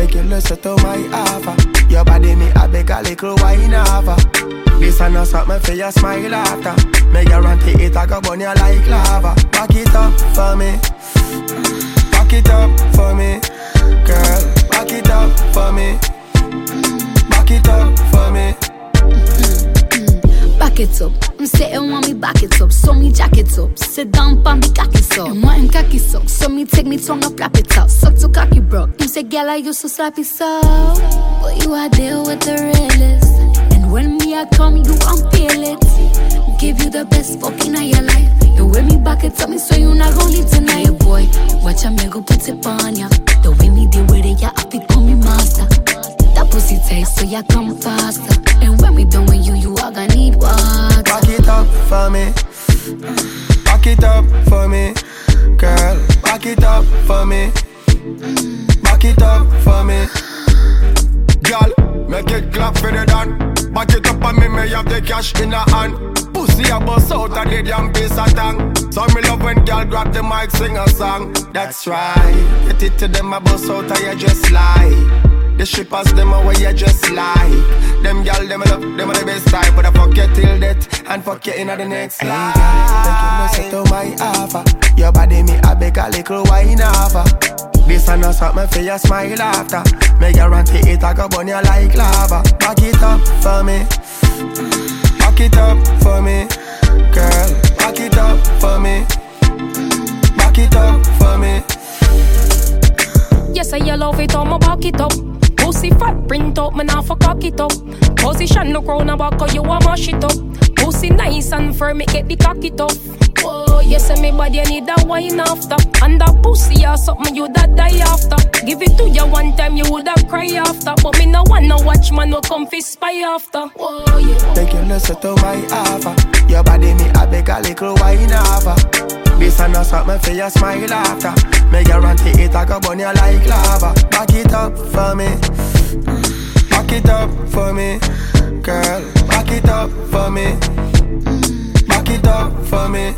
Regular settle my offer. Your body me I beg a little wine over. This I us something for your smile after. Me guarantee it I go burn you like lava. Back it up for me. Back it up for me, girl. Back it up for me. Back it up for me. Back it up. I'm sitting on me back it up, so me jack it up. Sit down, pan me cocky sock. And want him cocky sock, so me take me tongue up, wrap it up. Suck to cocky, bro. You say girl I used to slap it so. But you are deal with the realest. And when me I come, you won't feel it. Give you the best fucking of your life. You with me back it tell me so you not gon' leave tonight. Yeah, boy, watch a me go put it on ya. The way me deal with it, yeah, I be call me master. That pussy taste so ya come faster. And when we done with you, you are gonna need water. Back it up for me. Back it up for me. Girl, back it up for me. Back it up for me. Girl, make it clap for the done. Back it up on me, me have the cash in the hand. Pussy a bust out of the damn bass a tang. So me love when girl grab the mic, sing a song. That's right. Get it to them, a bust out of you just like. The shippers, them away you just like Them gal, them love, them are the best type But I fuck you till death And fuck you in the next life Hey girl, you no to my offer Your body me a beg a little wine offer This and not something for your smile after. Me guarantee it I go burn you like lava. Back it up for me. Back it up for me Girl, back it up for me. Back it up for me. Yes, I love it, I'ma back it up. Pussy fat print up, man, I for cock it up. Position no crown about cause you a mash it up. Pussy nice and firm, it get the cock it up. Yes, and me body need that wine after. And that pussy or something you that die after. Give it to you one time, you woulda cry after. But me no wanna watch man no come fi spy after. Oh, yeah. Take you listen to my offer Your body me a beg a little wine offer This and not something for your smile after Me guarantee it I go burn you like lava Back it up for me Back it up for me Girl, back it up for me Back it up for me